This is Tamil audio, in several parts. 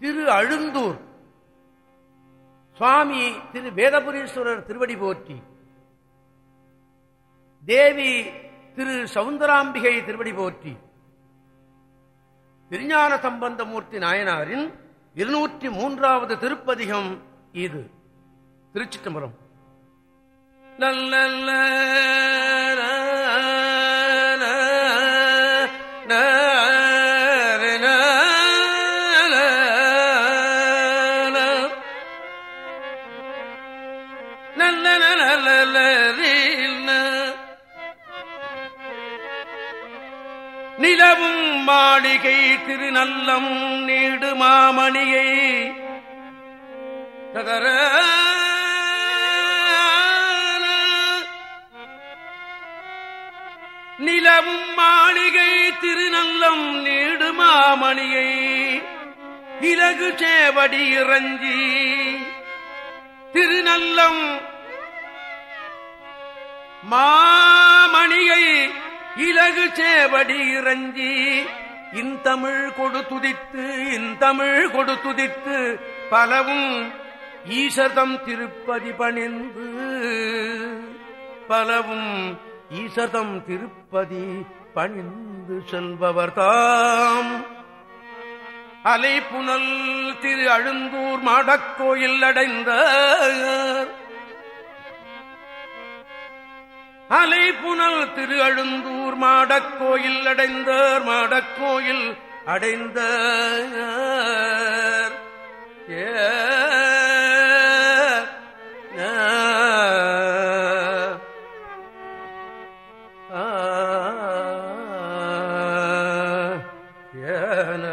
திரு அழுந்தூர். சுவாமி திரு வேதபுரீஸ்வரர் திருவடி போற்றி. தேவி திரு சவுந்தராம்பிகை திருவடி போற்றி. திருஞான சம்பந்தமூர்த்தி நாயனாரின் இருநூற்றி மூன்றாவது திருப்பதிகம் இது. திருச்சிட்டம்பரம் நல்ல மாளிகை திருநல்லம் நீடு மாமணியை தகர நிலவும் மாளிகை திருநல்லம் நீடு மாமணியை இலகு சேவடி இறஞ்சி திருநல்லம் மாமணியை இலகு சேவடி இறஞ்சி இந்தமிழ் கொடு துதித்து இந்தமிழ் கொடு துதித்து பலவும் ஈசதம் திருப்பதி பணிந்து. பலவும் ஈசதம் திருப்பதி பணிந்து செல்பவர்தாம் அலைப்புனல் திரு அழுந்தூர் மாடக்கோயில் அடைந்தார். அலை புனல் திரு அழுந்தூர் மாடக்கோயில் அடைந்தார் மாடக்கோயில் அடைந்த ஏ தொழுமாறு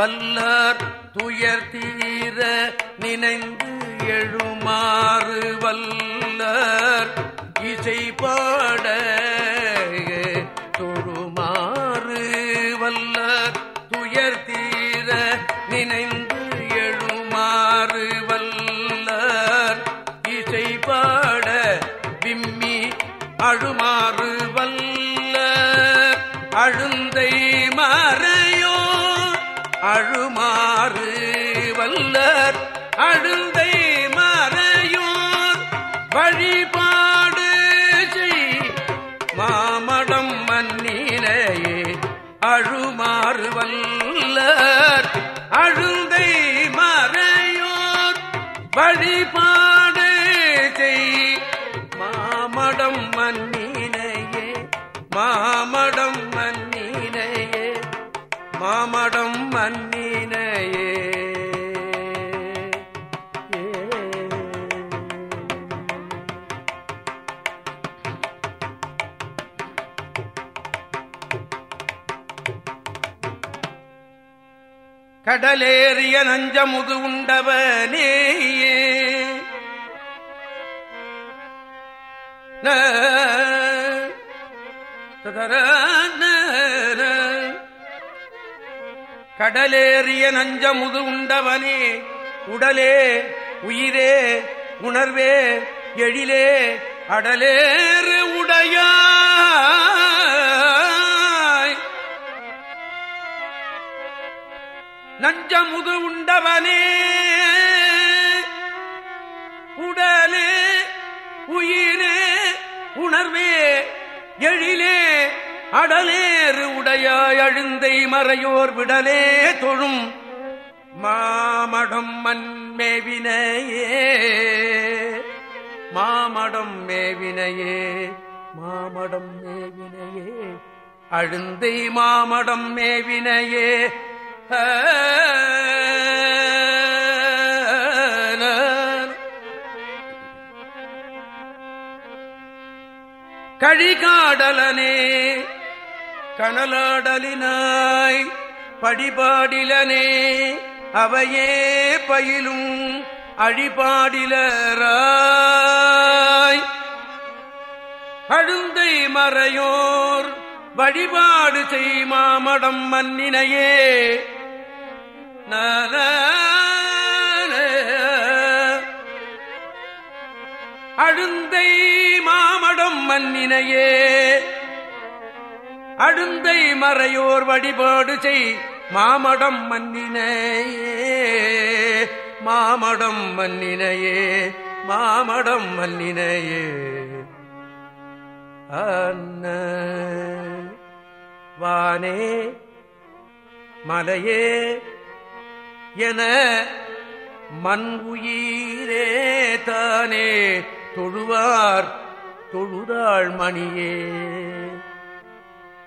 வல்லர் வல்லர் அழுந்தை மறையோர் வழிபாடு செய். மாமடம் மன்னினையே அழுமாறு வல்லர். அழுந்தை மறையோர் வழிபாடு கடலேறிய நஞ்சமுது உண்டவனே. கடலேறிய நஞ்சமுது உண்டவனே. உடலே உயிரே உணர்வே எழிலே அடலேறு. நஞ்சமுது உண்டவனே. உடலே உயிரே உணர்வே எழிலே அடலேறு உடைய அழுந்தை மறையோர் விடலே தொழும் மாமடம் மண்மேவினையே. மாமடம் மேவினையே மாமடம் மேவினையே. அழுந்தை மாமடம் மேவினையே கழிகாடலனே கனலாடலினாய் படிபாடிலனே அவையே பயிலும் அழிபாடிலராய். அழுந்தை மறையோர் வழிபாடு செய்மாமடம் மன்னினையே அழுந்தை மாமடம் மன்னினையே அழுந்தை மறையோர் வழிபாடு செய் மாமடம் மன்னினையே மாமடம் மன்னினையே மாமடம் மன்னினையே அன்ன வானே மலையே என மண் உயிரே தானே தொழுவார் தொழுதாள் மணியே.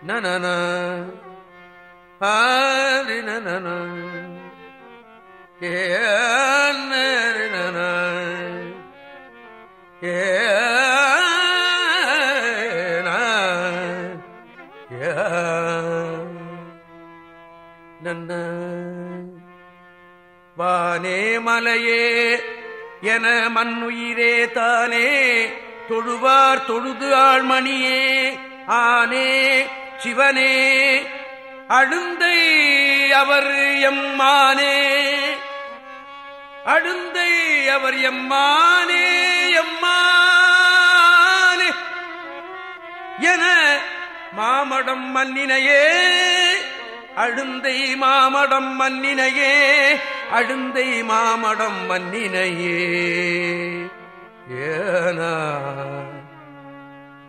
நனன ஆரி மலையே என மண்ணுயிரே தானே தொழுவார் தொழுது ஆழ்மணியே ஆனே சிவனே. அழுந்தை அவர் எம்மானே அழுந்தை அவர் எம்மானே எம்மானே. என மாமடம் மன்னினையே அழுந்தை மாமடம் மன்னினையே அழுந்தை மாமடம் மன்னினையே ஏனா.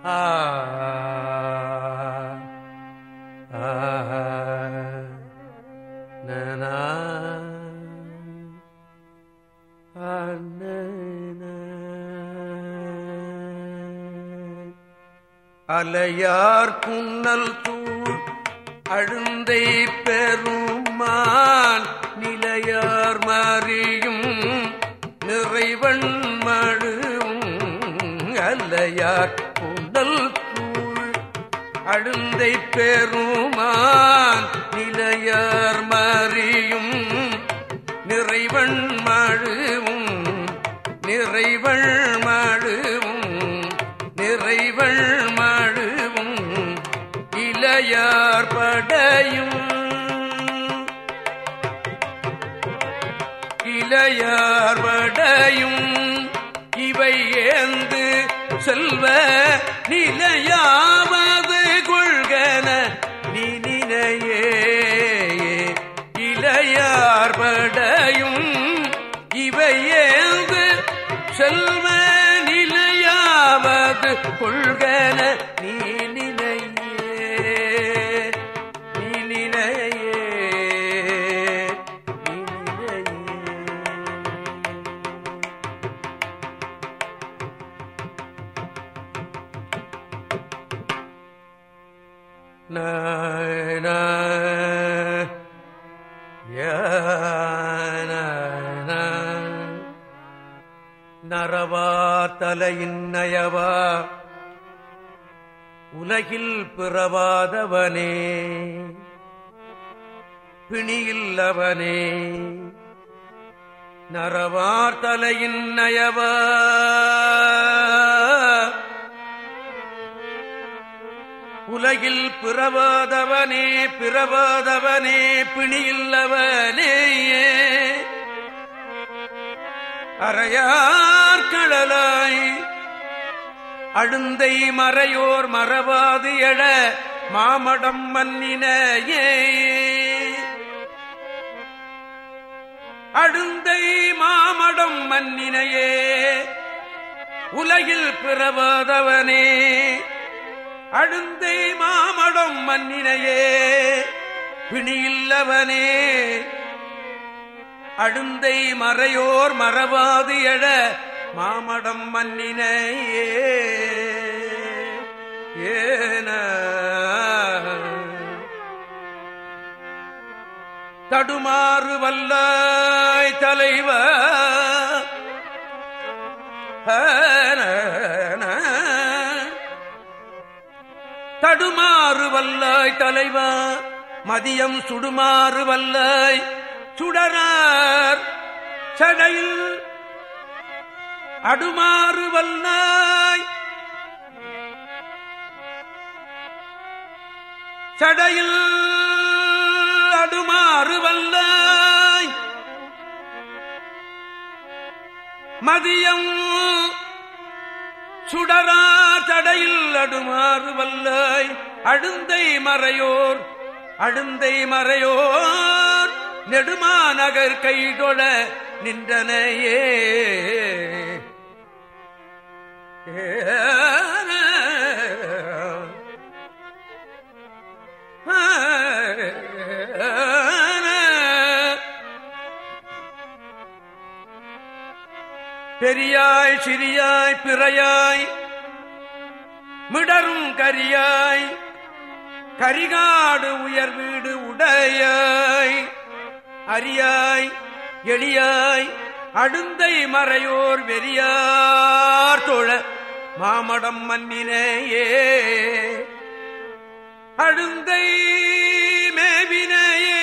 ஆ. அலையார் புன்னல் தூள் அழுந்தை பெரும் அழுந்தை பெருமான் நிலையர் மறியும். நிறைவன் மழுவும் நிறைவள் மழுவும் நிறைவள் மழுவும் இளையார் படையும். இளையார் படையும் இவை ஏந்து செல்வ நிலையார் படையும் இவையேந்து செல்வ நிலையாவது கொள்கன நீ நினையே நீ நினையே நீ நினையே நன நரவா தலையின் நயவா? உலகில் பிறவாதவனே. பிணியில்லவனே. நரவார் தலையின் நயவா? உலகில் பிறவாதவனே பிறவாதவனே பிணியில்லவனே அறையார் கடலாய். அழுந்தை மறையோர் மறவாது எழ மாமடம் மன்னினையே. அழுந்தை மாமடம் மன்னினையே. உலகில் பிறவாதவனே. அழுந்தை மாமடம் மன்னினையே. பிணியில்லவனே. அழுந்தை மறையோர் மறவாது எழ மாமடம் மன்னினையே. ஏன. தடுமாறு வல்லாய் தலைவ. தடுமாறு வல்லாய் தலைவா. மதியம் சுடுமாறு வல்லாய் சுடனார் சடையில் அடுமாறு வல்லாய் சடையில் அடுமாறு வல்லாய் மதியம் சுடரா தடையில் அடுமாறு வல்லாய் அழுந்தை மறையோர் அழுந்தை மறையோர். நெடுமாநகர் கைதொழ நின்றனையே. பெரியாய் சிறியாய் பிறையாய் மிடரும் கரியாய் கரிகாடு உயர் வீடு உடையாய். அரியாய் எளியாய் அடுந்தை மறையோர் வெறியார் தோழ மாமடம் மன்னினேயே அழுந்தை மேவினையே.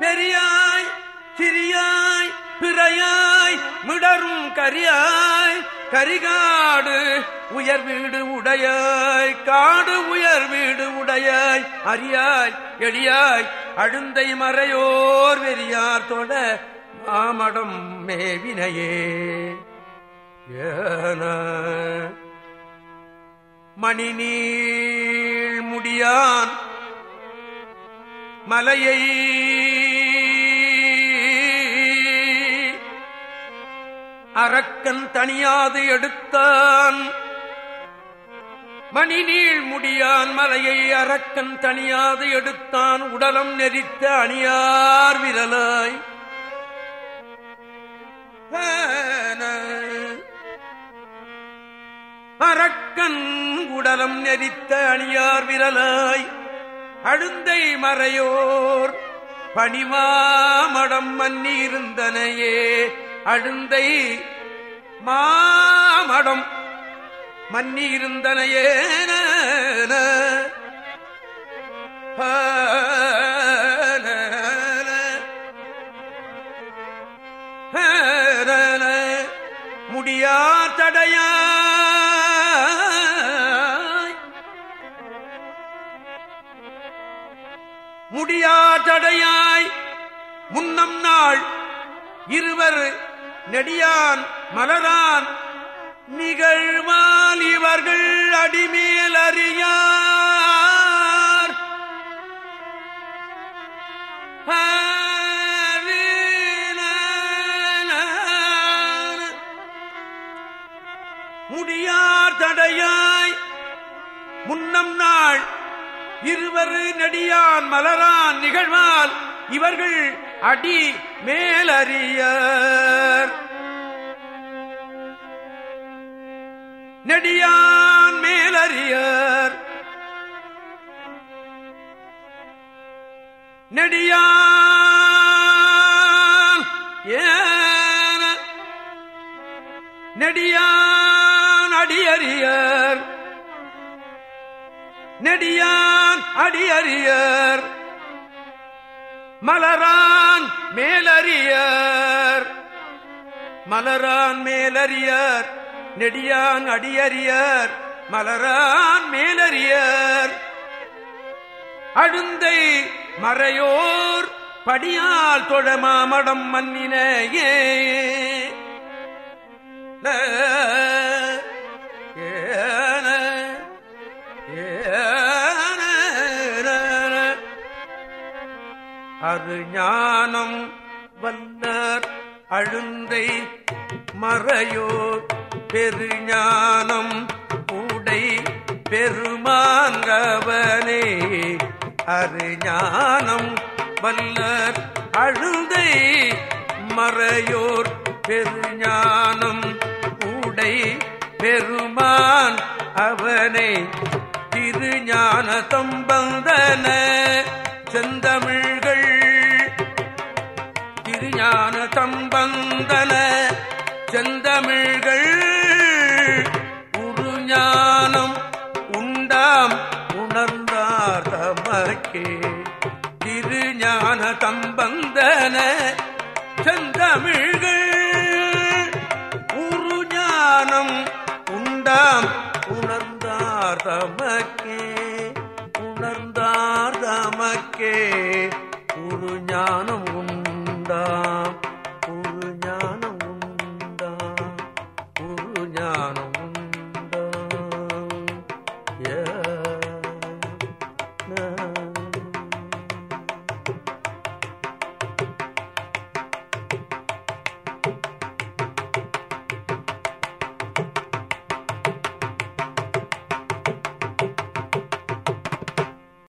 பெரியாய் சிறியாய் பிறையாய் மிடரும் கரியாய் கரிகாடு உயர் வீடு உடையாய் காடு உயர் வீடு உடையாய் அரியாய் எளியாய் அழுந்தை மறையோர் வெறியார் தொட மாமடம் மேவினையே. ஏன மணிநீள் முடியான் மலையை அரக்கன் தனியாது எடுத்தான். மணிநீள் முடியான் மலையை அரக்கன் தனியாது எடுத்தான். உடலம் நெறித்த அணியார் விரலாய். அரக்கன் உடலம் நெறித்த அணியார் விரலாய். அழுந்தை மறையோர் பணிமாமடம் மன்னி இருந்தனையே அழுந்தை மாமடம் மன்னி இருந்தனையே முடியா தடையா முடியா தடையாய். முன்னம் நாள் இருவர் நெடியான் மலரான் நிகழ்வால் இவர்கள் அடிமேல் அறியார் முடியார் தடையாய் முன்னம் நாள் இருவர் நெடியான் மலரான் நிகழ்வால் இவர்கள் அடி மேலறியார் நெடியான் மேலறியர். நெடியான் ஏன. நெடியான் அடியறியர். நெடியான் அடியறியர். மலரான் மேலறியர். மலரான் மேலறியர். நெடியான் அடியறியர் மலரான் மேலறியர். அழுந்தை மறையோர் படியால் தொழமாமடம் மன்னினையே. ஏன அது ஞானம் வல்லர் அழுந்தை மறையோர் பெருஞானம் உடை பெருமாங்கவனே. அருஞானம் வல்லர் அழுந்தை மறையோர் பெருஞானம் உடை பெருமான் அவனை. திருஞான தம்பந்தன செந்தமிழ்கள். திருஞான தம்பந்தன செந்தமிழ்கள். உண்டாம் உணர்ந்தார் தமக்கே திருஞான தம்பந்தன செந்தமிழ்கள். உருஞானம் உண்டாம் உணர்ந்தார் தமக்கே உணர்ந்தார் தமக்கே ஒரு ஞானம்